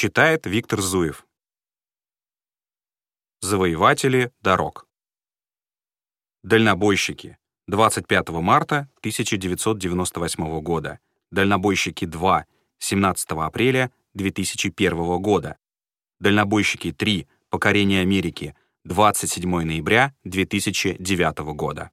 Читает Виктор Зуев. Завоеватели дорог. Дальнобойщики. 25 марта 1998 года. Дальнобойщики 2. 17 апреля 2001 года. Дальнобойщики 3. Покорение Америки. 27 ноября 2009 года.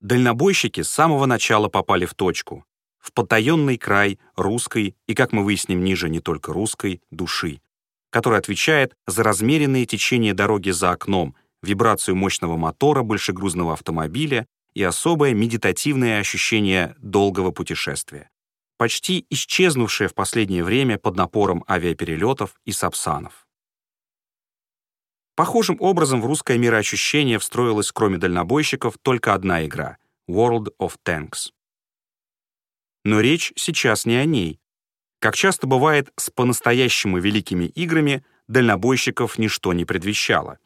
Дальнобойщики с самого начала попали в точку в потаенный край русской и, как мы выясним ниже, не только русской, души, которая отвечает за размеренные течение дороги за окном, вибрацию мощного мотора большегрузного автомобиля и особое медитативное ощущение долгого путешествия, почти исчезнувшее в последнее время под напором авиаперелетов и сапсанов. Похожим образом в русское мироощущение встроилась, кроме дальнобойщиков, только одна игра — World of Tanks. Но речь сейчас не о ней. Как часто бывает с по-настоящему великими играми, дальнобойщиков ничто не предвещало.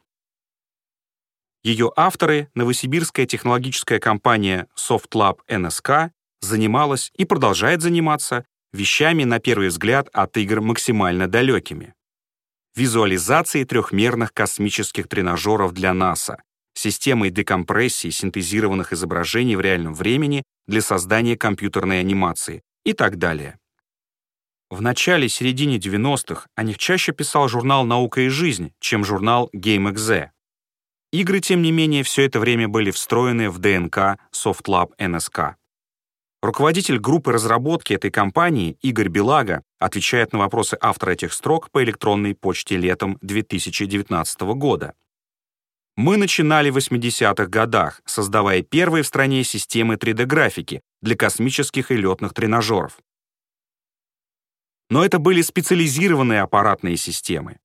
Ее авторы, новосибирская технологическая компания SoftLab NSK, занималась и продолжает заниматься вещами, на первый взгляд, от игр максимально далекими. Визуализацией трехмерных космических тренажеров для НАСА, системой декомпрессии синтезированных изображений в реальном времени для создания компьютерной анимации и так далее. В начале-середине 90-х о них чаще писал журнал «Наука и жизнь», чем журнал GameXZ. Игры, тем не менее, все это время были встроены в ДНК SoftLab NSK. Руководитель группы разработки этой компании Игорь Белага отвечает на вопросы автора этих строк по электронной почте летом 2019 года. Мы начинали в 80-х годах, создавая первые в стране системы 3D-графики для космических и летных тренажеров. Но это были специализированные аппаратные системы.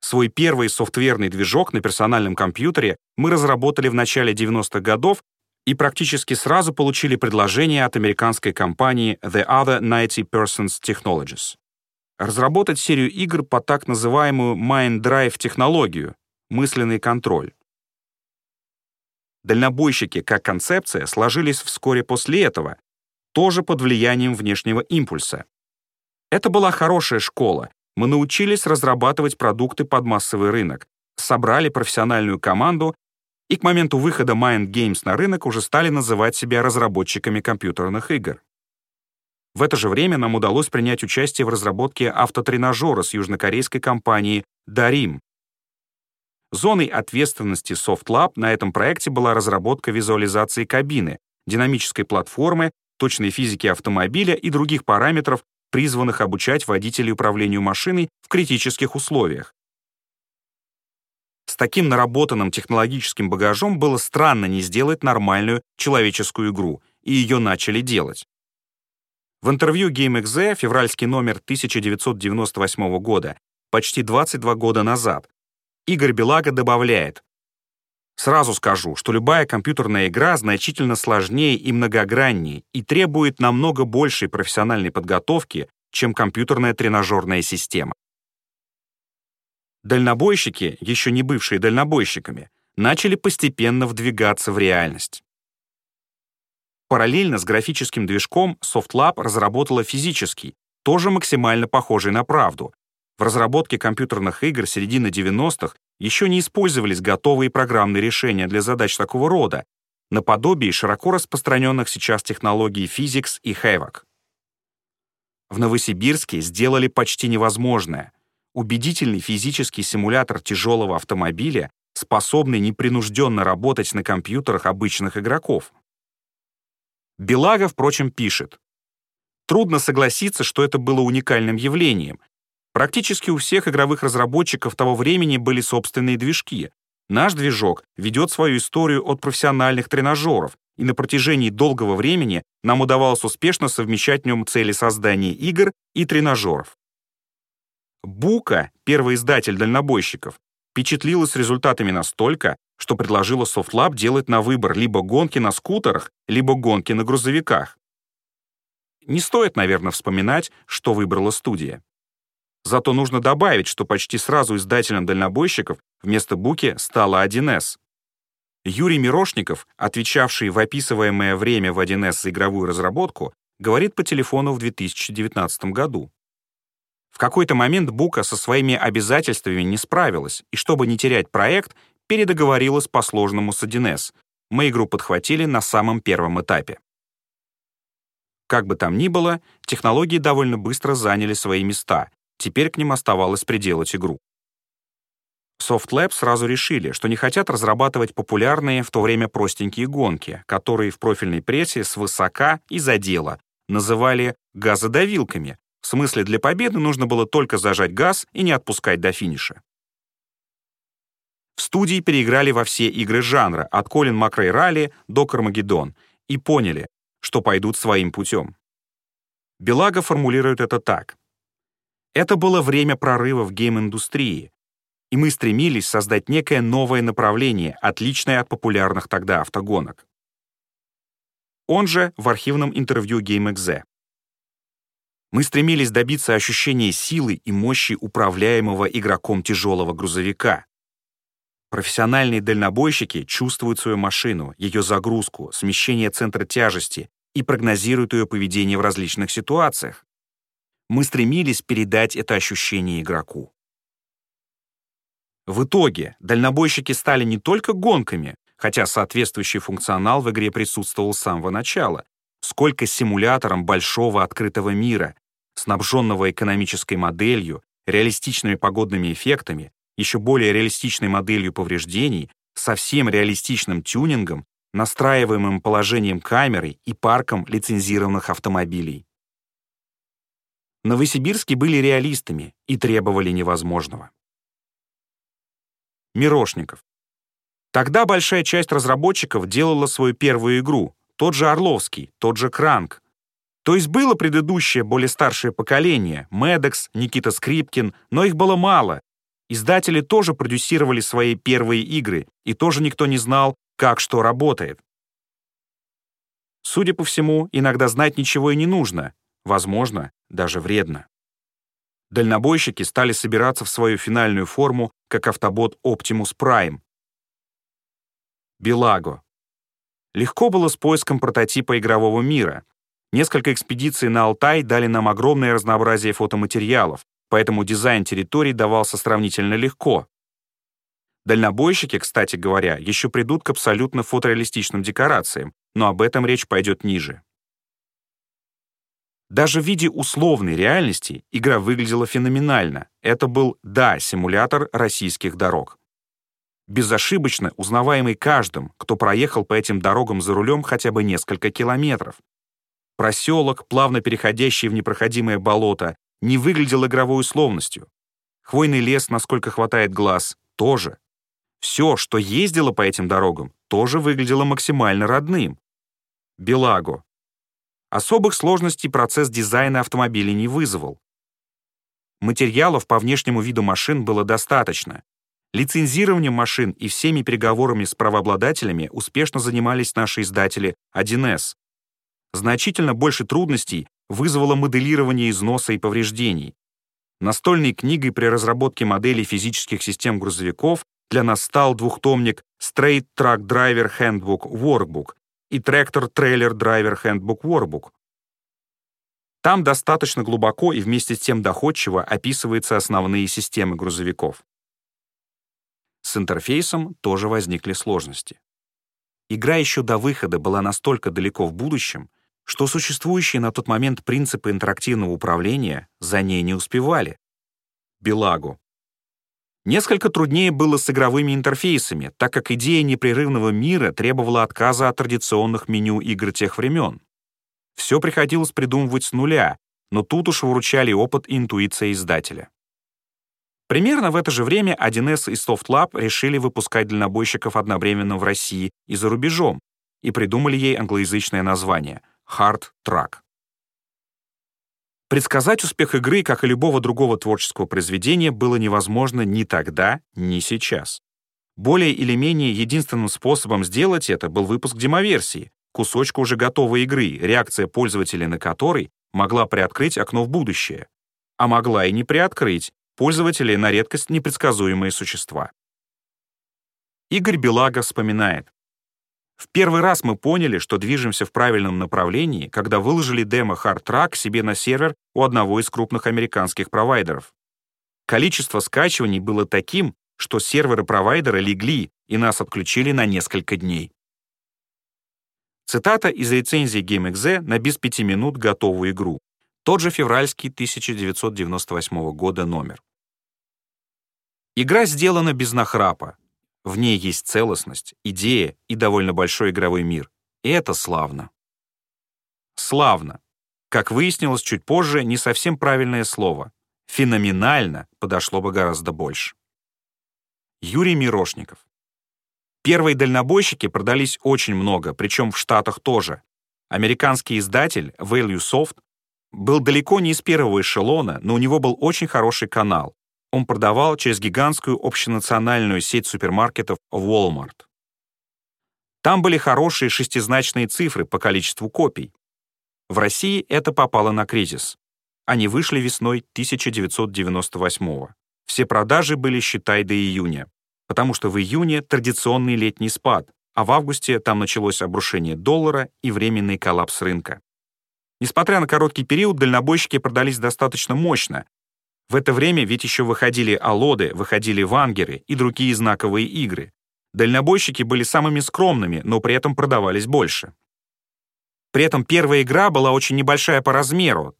Свой первый софтверный движок на персональном компьютере мы разработали в начале 90-х годов и практически сразу получили предложение от американской компании The Other 90 Persons Technologies разработать серию игр по так называемую Mind Drive технологию — мысленный контроль. Дальнобойщики как концепция сложились вскоре после этого, тоже под влиянием внешнего импульса. Это была хорошая школа. Мы научились разрабатывать продукты под массовый рынок, собрали профессиональную команду и к моменту выхода Mind Games на рынок уже стали называть себя разработчиками компьютерных игр. В это же время нам удалось принять участие в разработке автотренажера с южнокорейской компанией Darim, Зоной ответственности SoftLab на этом проекте была разработка визуализации кабины, динамической платформы, точной физики автомобиля и других параметров, призванных обучать водителей управлению машиной в критических условиях. С таким наработанным технологическим багажом было странно не сделать нормальную человеческую игру, и ее начали делать. В интервью GameXZ, февральский номер 1998 года, почти 22 года назад, Игорь Белага добавляет, Сразу скажу, что любая компьютерная игра значительно сложнее и многограннее и требует намного большей профессиональной подготовки, чем компьютерная тренажерная система. Дальнобойщики, еще не бывшие дальнобойщиками, начали постепенно вдвигаться в реальность. Параллельно с графическим движком SoftLab разработала физический, тоже максимально похожий на правду, в разработке компьютерных игр середины 90-х еще не использовались готовые программные решения для задач такого рода, наподобие широко распространенных сейчас технологий Physics и Havoc. В Новосибирске сделали почти невозможное. Убедительный физический симулятор тяжелого автомобиля, способный непринужденно работать на компьютерах обычных игроков. Белага, впрочем, пишет. Трудно согласиться, что это было уникальным явлением, Практически у всех игровых разработчиков того времени были собственные движки. Наш движок ведет свою историю от профессиональных тренажеров, и на протяжении долгого времени нам удавалось успешно совмещать в нем цели создания игр и тренажеров. Бука, первый издатель дальнобойщиков, впечатлилась результатами настолько, что предложила SoftLab делать на выбор либо гонки на скутерах, либо гонки на грузовиках. Не стоит, наверное, вспоминать, что выбрала студия. Зато нужно добавить, что почти сразу издателем дальнобойщиков вместо Буки стала 1С. Юрий Мирошников, отвечавший в описываемое время в 1С за игровую разработку, говорит по телефону в 2019 году. В какой-то момент Бука со своими обязательствами не справилась, и чтобы не терять проект, передоговорилась по сложному с 1С. Мы игру подхватили на самом первом этапе. Как бы там ни было, технологии довольно быстро заняли свои места, теперь к ним оставалось приделать игру. SoftLab сразу решили, что не хотят разрабатывать популярные в то время простенькие гонки, которые в профильной прессе свысока и за дело называли газодавилками, в смысле, для победы нужно было только зажать газ и не отпускать до финиша. В студии переиграли во все игры жанра, от Колин Макрей Ралли до Кармагеддон, и поняли, что пойдут своим путем. Белага формулирует это так. Это было время прорыва в гейм-индустрии, и мы стремились создать некое новое направление, отличное от популярных тогда автогонок. Он же в архивном интервью GameXZ. Мы стремились добиться ощущения силы и мощи управляемого игроком тяжелого грузовика. Профессиональные дальнобойщики чувствуют свою машину, ее загрузку, смещение центра тяжести и прогнозируют ее поведение в различных ситуациях. Мы стремились передать это ощущение игроку. В итоге дальнобойщики стали не только гонками, хотя соответствующий функционал в игре присутствовал с самого начала, сколько симулятором большого открытого мира, снабженного экономической моделью, реалистичными погодными эффектами, еще более реалистичной моделью повреждений, совсем реалистичным тюнингом, настраиваемым положением камеры и парком лицензированных автомобилей. Новосибирские были реалистами и требовали невозможного. Мирошников. Тогда большая часть разработчиков делала свою первую игру, тот же Орловский, тот же Кранк. То есть было предыдущее, более старшее поколение, Медекс, Никита Скрипкин, но их было мало. Издатели тоже продюсировали свои первые игры, и тоже никто не знал, как что работает. Судя по всему, иногда знать ничего и не нужно. Возможно, даже вредно. Дальнобойщики стали собираться в свою финальную форму, как автобот Optimus Prime. Белаго. Легко было с поиском прототипа игрового мира. Несколько экспедиций на Алтай дали нам огромное разнообразие фотоматериалов, поэтому дизайн территорий давался сравнительно легко. Дальнобойщики, кстати говоря, еще придут к абсолютно фотореалистичным декорациям, но об этом речь пойдет ниже. Даже в виде условной реальности игра выглядела феноменально. Это был, да, симулятор российских дорог безошибочно узнаваемый каждым, кто проехал по этим дорогам за рулем хотя бы несколько километров. Проселок, плавно переходящий в непроходимое болото, не выглядел игровой условностью. Хвойный лес, насколько хватает глаз, тоже. Все, что ездило по этим дорогам, тоже выглядело максимально родным. Белаго. Особых сложностей процесс дизайна автомобилей не вызвал. Материалов по внешнему виду машин было достаточно, Лицензированием машин и всеми переговорами с правообладателями успешно занимались наши издатели 1С. Значительно больше трудностей вызвало моделирование износа и повреждений. Настольной книгой при разработке моделей физических систем грузовиков для нас стал двухтомник Straight Truck Driver Handbook Workbook и Tractor Trailer Driver Handbook Workbook. Там достаточно глубоко и вместе с тем доходчиво описываются основные системы грузовиков. С интерфейсом тоже возникли сложности. Игра еще до выхода была настолько далеко в будущем, что существующие на тот момент принципы интерактивного управления за ней не успевали. Белагу. Несколько труднее было с игровыми интерфейсами, так как идея непрерывного мира требовала отказа от традиционных меню игр тех времен. Все приходилось придумывать с нуля, но тут уж выручали опыт и интуиция издателя. Примерно в это же время 1С и SoftLab решили выпускать дальнобойщиков одновременно в России и за рубежом и придумали ей англоязычное название — Hard Track. Предсказать успех игры, как и любого другого творческого произведения, было невозможно ни тогда, ни сейчас. Более или менее единственным способом сделать это был выпуск демоверсии, кусочка уже готовой игры, реакция пользователя на которой могла приоткрыть окно в будущее. А могла и не приоткрыть, пользователи на редкость непредсказуемые существа. Игорь Белага вспоминает. В первый раз мы поняли, что движемся в правильном направлении, когда выложили демо Hard Track себе на сервер у одного из крупных американских провайдеров. Количество скачиваний было таким, что серверы провайдера легли и нас отключили на несколько дней. Цитата из рецензии GameXZ на без пяти минут готовую игру. Тот же февральский 1998 года номер. Игра сделана без нахрапа. В ней есть целостность, идея и довольно большой игровой мир. И это славно. Славно. Как выяснилось чуть позже, не совсем правильное слово. Феноменально подошло бы гораздо больше. Юрий Мирошников. Первые дальнобойщики продались очень много, причем в Штатах тоже. Американский издатель Value Soft был далеко не из первого эшелона, но у него был очень хороший канал. Он продавал через гигантскую общенациональную сеть супермаркетов Walmart. Там были хорошие шестизначные цифры по количеству копий. В России это попало на кризис. Они вышли весной 1998 -го. Все продажи были, считай, до июня, потому что в июне традиционный летний спад, а в августе там началось обрушение доллара и временный коллапс рынка. Несмотря на короткий период, дальнобойщики продались достаточно мощно. В это время ведь еще выходили Алоды, выходили Вангеры и другие знаковые игры. Дальнобойщики были самыми скромными, но при этом продавались больше. При этом первая игра была очень небольшая по размеру,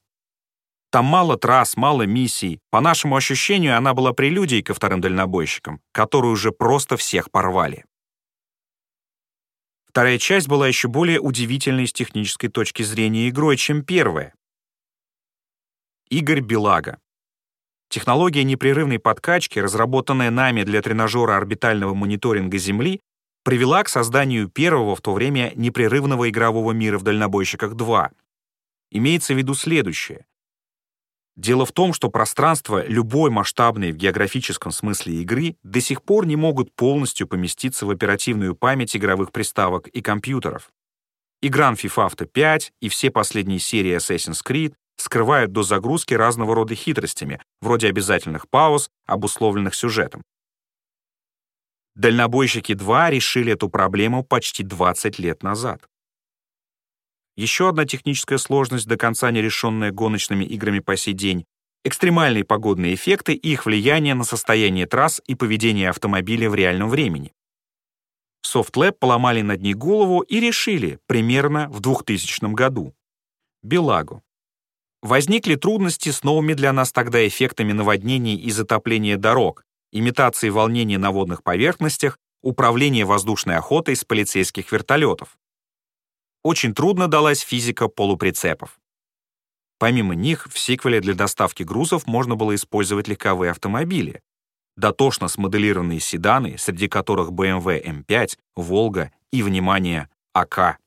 там мало трасс, мало миссий. По нашему ощущению, она была прелюдией ко вторым дальнобойщикам, которые уже просто всех порвали. Вторая часть была еще более удивительной с технической точки зрения игрой, чем первая. Игорь Белага. Технология непрерывной подкачки, разработанная нами для тренажера орбитального мониторинга Земли, привела к созданию первого в то время непрерывного игрового мира в дальнобойщиках 2. Имеется в виду следующее. Дело в том, что пространство любой масштабной в географическом смысле игры до сих пор не могут полностью поместиться в оперативную память игровых приставок и компьютеров. И Grand Theft Auto 5 и все последние серии Assassin's Creed скрывают до загрузки разного рода хитростями, вроде обязательных пауз, обусловленных сюжетом. Дальнобойщики 2 решили эту проблему почти 20 лет назад. Еще одна техническая сложность, до конца не решенная гоночными играми по сей день — экстремальные погодные эффекты и их влияние на состояние трасс и поведение автомобиля в реальном времени. SoftLab поломали над ней голову и решили примерно в 2000 году. Белагу. Возникли трудности с новыми для нас тогда эффектами наводнений и затопления дорог, имитацией волнений на водных поверхностях, управления воздушной охотой с полицейских вертолетов очень трудно далась физика полуприцепов. Помимо них, в сиквеле для доставки грузов можно было использовать легковые автомобили, дотошно смоделированные седаны, среди которых BMW M5, Волга и, внимание, АК.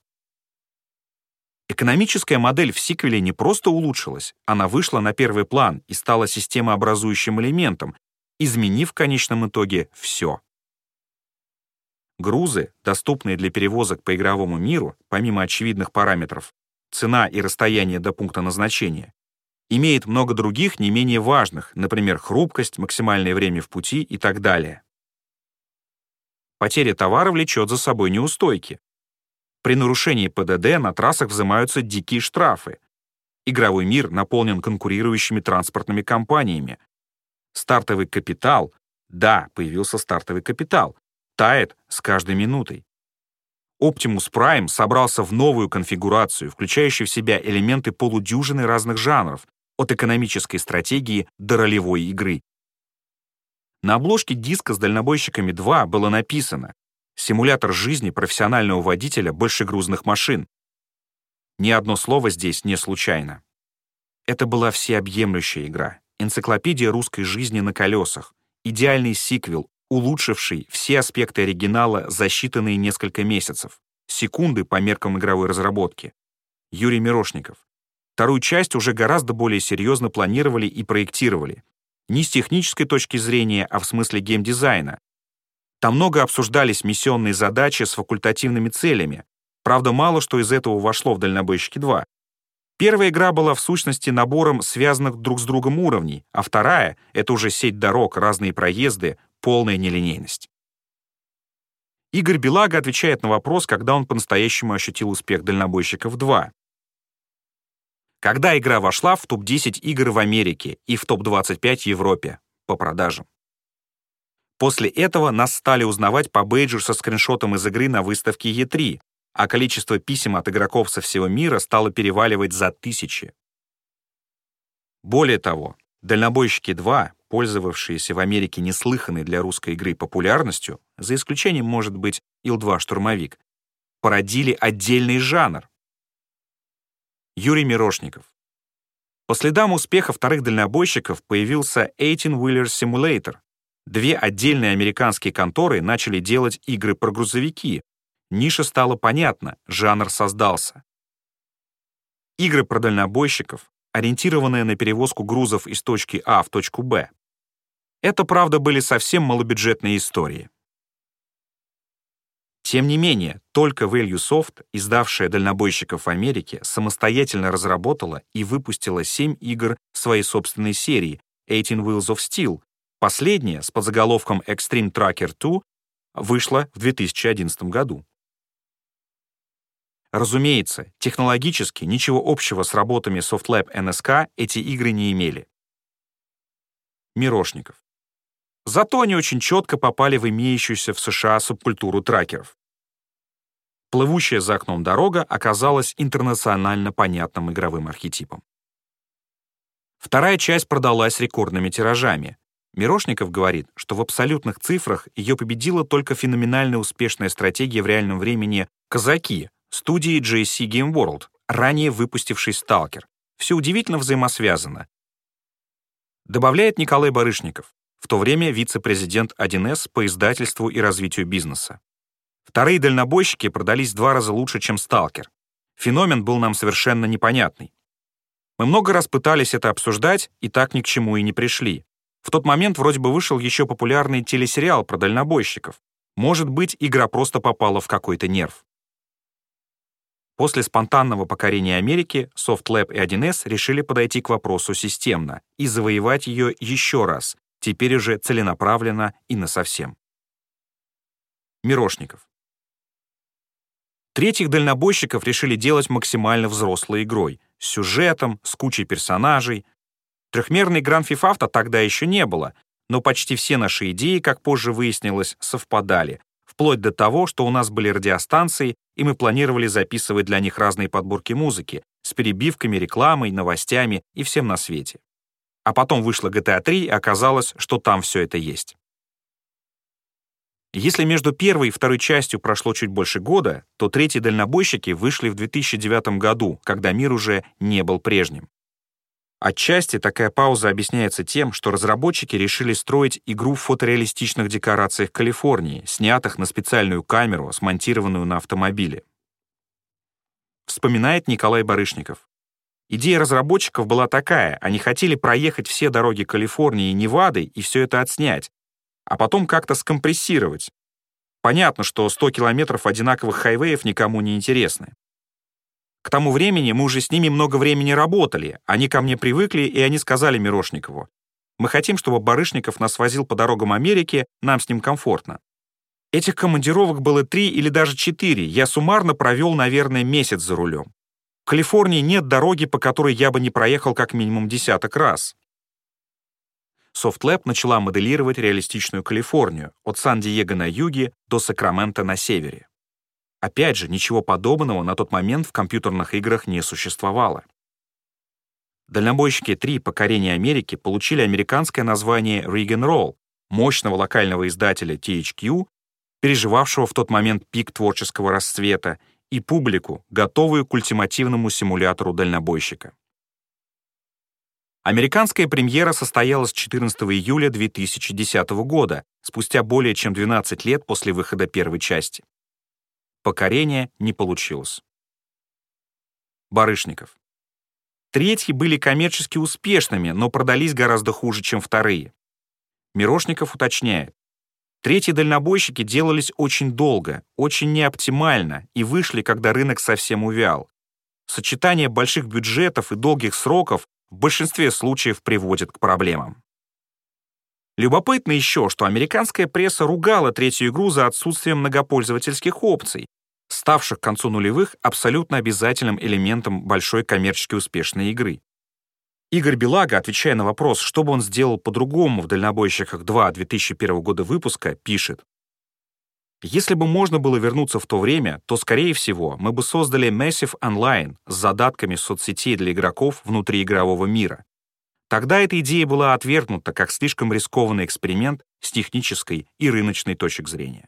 Экономическая модель в сиквеле не просто улучшилась, она вышла на первый план и стала системообразующим элементом, изменив в конечном итоге все. Грузы, доступные для перевозок по игровому миру, помимо очевидных параметров, цена и расстояние до пункта назначения, имеет много других не менее важных, например, хрупкость, максимальное время в пути и так далее. Потеря товара влечет за собой неустойки. При нарушении ПДД на трассах взимаются дикие штрафы. Игровой мир наполнен конкурирующими транспортными компаниями. Стартовый капитал, да, появился стартовый капитал, тает с каждой минутой. Optimus Prime собрался в новую конфигурацию, включающую в себя элементы полудюжины разных жанров, от экономической стратегии до ролевой игры. На обложке диска с дальнобойщиками 2 было написано «Симулятор жизни профессионального водителя большегрузных машин». Ни одно слово здесь не случайно. Это была всеобъемлющая игра, энциклопедия русской жизни на колесах, идеальный сиквел, улучшивший все аспекты оригинала за считанные несколько месяцев, секунды по меркам игровой разработки. Юрий Мирошников. Вторую часть уже гораздо более серьезно планировали и проектировали. Не с технической точки зрения, а в смысле геймдизайна. Там много обсуждались миссионные задачи с факультативными целями. Правда, мало что из этого вошло в «Дальнобойщики 2». Первая игра была в сущности набором связанных друг с другом уровней, а вторая — это уже сеть дорог, разные проезды, полная нелинейность. Игорь Белага отвечает на вопрос, когда он по-настоящему ощутил успех «Дальнобойщиков 2». Когда игра вошла в топ-10 игр в Америке и в топ-25 в Европе по продажам. После этого нас стали узнавать по бейджу со скриншотом из игры на выставке E3, а количество писем от игроков со всего мира стало переваливать за тысячи. Более того, «Дальнобойщики 2», пользовавшиеся в Америке неслыханной для русской игры популярностью, за исключением, может быть, Ил-2 «Штурмовик», породили отдельный жанр. Юрий Мирошников. По следам успеха вторых дальнобойщиков появился 18-Wheeler Simulator. Две отдельные американские конторы начали делать игры про грузовики. Ниша стала понятна, жанр создался. Игры про дальнобойщиков, ориентированные на перевозку грузов из точки А в точку Б. Это, правда, были совсем малобюджетные истории. Тем не менее, только ValueSoft, издавшая дальнобойщиков в Америке, самостоятельно разработала и выпустила 7 игр своей собственной серии 18 Wheels of Steel. Последняя, с подзаголовком Extreme Tracker 2, вышла в 2011 году. Разумеется, технологически ничего общего с работами SoftLab NSK эти игры не имели. Мирошников. Зато они очень четко попали в имеющуюся в США субкультуру тракеров. Плывущая за окном дорога оказалась интернационально понятным игровым архетипом. Вторая часть продалась рекордными тиражами. Мирошников говорит, что в абсолютных цифрах ее победила только феноменально успешная стратегия в реальном времени «Казаки» студии JC Game World, ранее выпустившей «Сталкер». Все удивительно взаимосвязано. Добавляет Николай Барышников в то время вице-президент 1С по издательству и развитию бизнеса. Вторые дальнобойщики продались в два раза лучше, чем «Сталкер». Феномен был нам совершенно непонятный. Мы много раз пытались это обсуждать, и так ни к чему и не пришли. В тот момент вроде бы вышел еще популярный телесериал про дальнобойщиков. Может быть, игра просто попала в какой-то нерв. После спонтанного покорения Америки SoftLab и 1С решили подойти к вопросу системно и завоевать ее еще раз, теперь уже целенаправленно и насовсем. Мирошников. Третьих дальнобойщиков решили делать максимально взрослой игрой, с сюжетом, с кучей персонажей. Theft Auto тогда еще не было, но почти все наши идеи, как позже выяснилось, совпадали, вплоть до того, что у нас были радиостанции, и мы планировали записывать для них разные подборки музыки с перебивками, рекламой, новостями и всем на свете. А потом вышла GTA 3, и оказалось, что там все это есть. Если между первой и второй частью прошло чуть больше года, то третьи дальнобойщики вышли в 2009 году, когда мир уже не был прежним. Отчасти такая пауза объясняется тем, что разработчики решили строить игру в фотореалистичных декорациях Калифорнии, снятых на специальную камеру, смонтированную на автомобиле. Вспоминает Николай Барышников. Идея разработчиков была такая, они хотели проехать все дороги Калифорнии и Невады и все это отснять, а потом как-то скомпрессировать. Понятно, что 100 километров одинаковых хайвеев никому не интересны. К тому времени мы уже с ними много времени работали, они ко мне привыкли, и они сказали Мирошникову, «Мы хотим, чтобы Барышников нас возил по дорогам Америки, нам с ним комфортно». Этих командировок было три или даже четыре, я суммарно провел, наверное, месяц за рулем. В Калифорнии нет дороги, по которой я бы не проехал как минимум десяток раз. SoftLab начала моделировать реалистичную Калифорнию от Сан-Диего на юге до Сакрамента на севере. Опять же, ничего подобного на тот момент в компьютерных играх не существовало. Дальнобойщики 3 «Покорение Америки» получили американское название Regan Roll, мощного локального издателя THQ, переживавшего в тот момент пик творческого расцвета и публику, готовую к ультимативному симулятору дальнобойщика. Американская премьера состоялась 14 июля 2010 года, спустя более чем 12 лет после выхода первой части. Покорение не получилось. Барышников. Третьи были коммерчески успешными, но продались гораздо хуже, чем вторые. Мирошников уточняет. Третьи дальнобойщики делались очень долго, очень неоптимально и вышли, когда рынок совсем увял. Сочетание больших бюджетов и долгих сроков в большинстве случаев приводит к проблемам. Любопытно еще, что американская пресса ругала третью игру за отсутствие многопользовательских опций, ставших к концу нулевых абсолютно обязательным элементом большой коммерчески успешной игры. Игорь Белага, отвечая на вопрос, что бы он сделал по-другому в «Дальнобойщиках 2» 2001 года выпуска, пишет если бы можно было вернуться в то время, то, скорее всего, мы бы создали Massive Online с задатками соцсетей для игроков внутри игрового мира. Тогда эта идея была отвергнута как слишком рискованный эксперимент с технической и рыночной точек зрения.